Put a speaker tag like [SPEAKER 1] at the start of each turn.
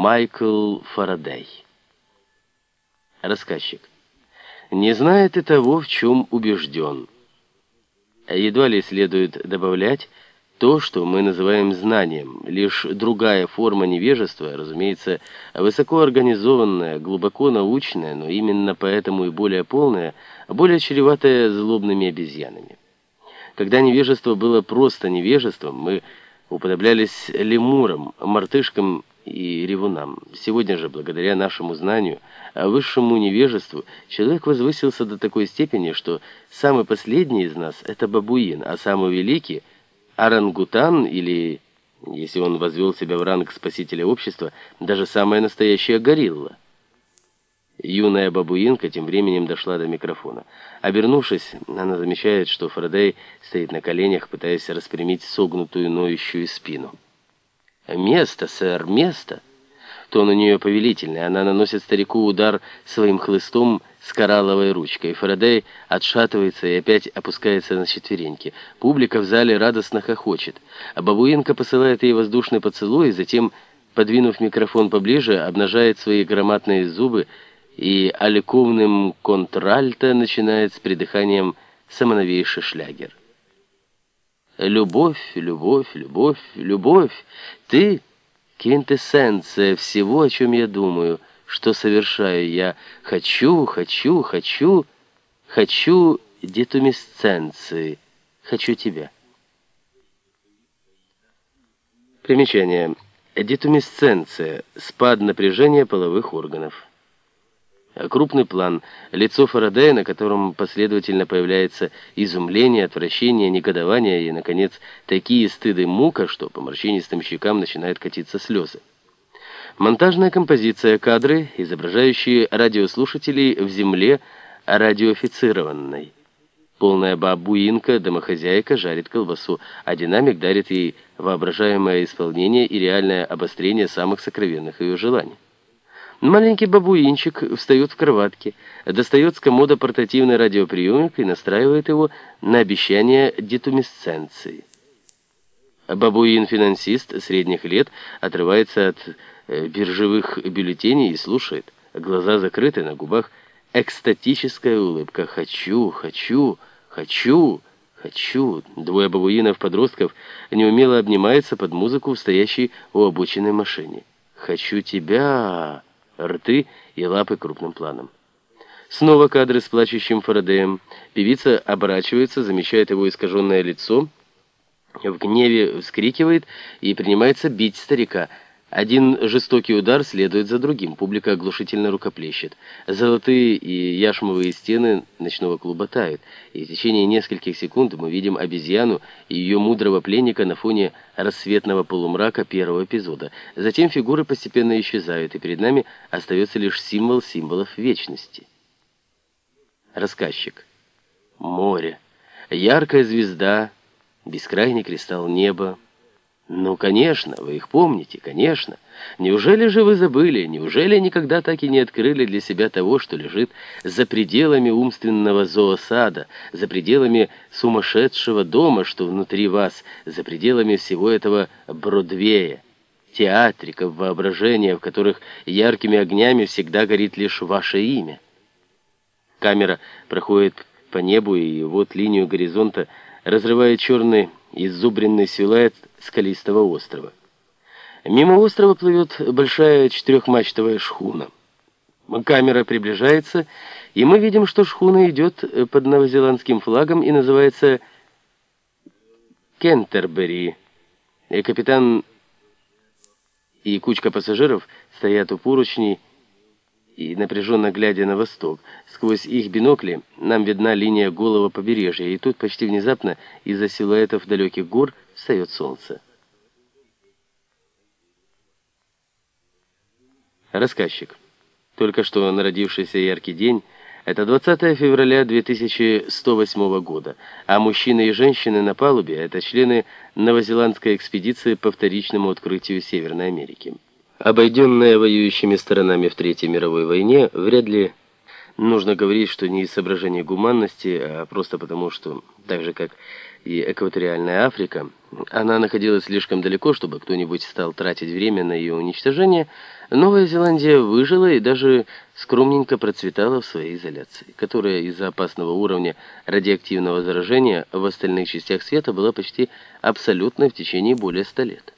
[SPEAKER 1] Майкл Фарадей. Рассказчик. Не знает и того, в чем убежден. Едва ли следует добавлять то, что мы называем знанием, лишь другая форма невежества, разумеется, высокоорганизованная, глубоко научная, но именно поэтому и более полная, более чреватая злобными обезьянами. Когда невежество было просто невежеством, мы уподоблялись лемурам, мартышкам и ревунам. Сегодня же, благодаря нашему знанию, а высшему невежеству, человек возвысился до такой степени, что самый последний из нас — это бабуин, а самый великий — орангутан или, если он возвел себя в ранг спасителя общества, даже самая настоящая горилла. Юная бабуинка тем временем дошла до микрофона. Обернувшись, она замечает, что Фарадей стоит на коленях, пытаясь распрямить согнутую ноющую спину. «Место, сэр, место!» Тон у нее повелительный. Она наносит старику удар своим хлыстом с коралловой ручкой. Фарадей отшатывается и опять опускается на четвереньки. Публика в зале радостно хохочет. А бабуинка посылает ей воздушный поцелуй, затем, подвинув микрофон поближе, обнажает свои громадные зубы и аликовным контральто начинает с придыханием самоновейший шлягер. Любовь, любовь, любовь, любовь. Ты — квинтэссенция всего, о чем я думаю, что совершаю я. Хочу, хочу, хочу, хочу детумисценции. Хочу тебя. Примечание. Детумисценция. Спад напряжения половых органов. Крупный план. Лицо Фарадея, на котором последовательно появляется изумление, отвращение, негодование и, наконец, такие стыды мука, что по морщинистым щекам начинают катиться слезы. Монтажная композиция кадры, изображающие радиослушателей в земле радиоофицированной. Полная бабуинка, домохозяйка, жарит колбасу, а динамик дарит ей воображаемое исполнение и реальное обострение самых сокровенных ее желаний. Маленький бабуинчик встает в кроватке, достает с комода портативный радиоприемник и настраивает его на обещание детумисценции. Бабуин-финансист средних лет отрывается от э, биржевых бюллетеней и слушает. Глаза закрыты, на губах экстатическая улыбка. «Хочу, хочу, хочу, хочу». Двое бабуинов-подростков неумело обнимаются под музыку в стоящей у обочины машине. «Хочу тебя!» Рты и лапы крупным планом. Снова кадры с плачущим Фарадеем. Певица оборачивается, замечает его искаженное лицо, в гневе вскрикивает и принимается бить старика – один жестокий удар следует за другим, публика оглушительно рукоплещет. Золотые и яшмовые стены ночного клуба тают, и в течение нескольких секунд мы видим обезьяну и ее мудрого пленника на фоне рассветного полумрака первого эпизода. Затем фигуры постепенно исчезают, и перед нами остается лишь символ символов вечности. Рассказчик. Море. Яркая звезда, бескрайний кристалл неба, «Ну, конечно, вы их помните, конечно. Неужели же вы забыли, неужели никогда так и не открыли для себя того, что лежит за пределами умственного зоосада, за пределами сумасшедшего дома, что внутри вас, за пределами всего этого Бродвея, театриков, воображения, в которых яркими огнями всегда горит лишь ваше имя?» Камера проходит по небу, и вот линию горизонта разрывает черный иззубренный силуэт скалистого острова. Мимо острова плывет большая четырехмачтовая шхуна. Камера приближается, и мы видим, что шхуна идет под новозеландским флагом и называется Кентербери. И капитан и кучка пассажиров стоят у поручней, и, напряженно глядя на восток, сквозь их бинокли нам видна линия голого побережья, и тут почти внезапно из-за силуэтов далеких гор встает солнце. Рассказчик. Только что народившийся яркий день — это 20 февраля 2108 года, а мужчины и женщины на палубе — это члены новозеландской экспедиции по вторичному открытию Северной Америки. Обойденная воюющими сторонами в Третьей мировой войне, вряд ли Нужно говорить, что не из соображений гуманности, а просто потому, что, так же как и экваториальная Африка, она находилась слишком далеко, чтобы кто-нибудь стал тратить время на ее уничтожение, Новая Зеландия выжила и даже скромненько процветала в своей изоляции, которая из-за опасного уровня радиоактивного заражения в остальных частях света была почти абсолютной в течение более ста лет.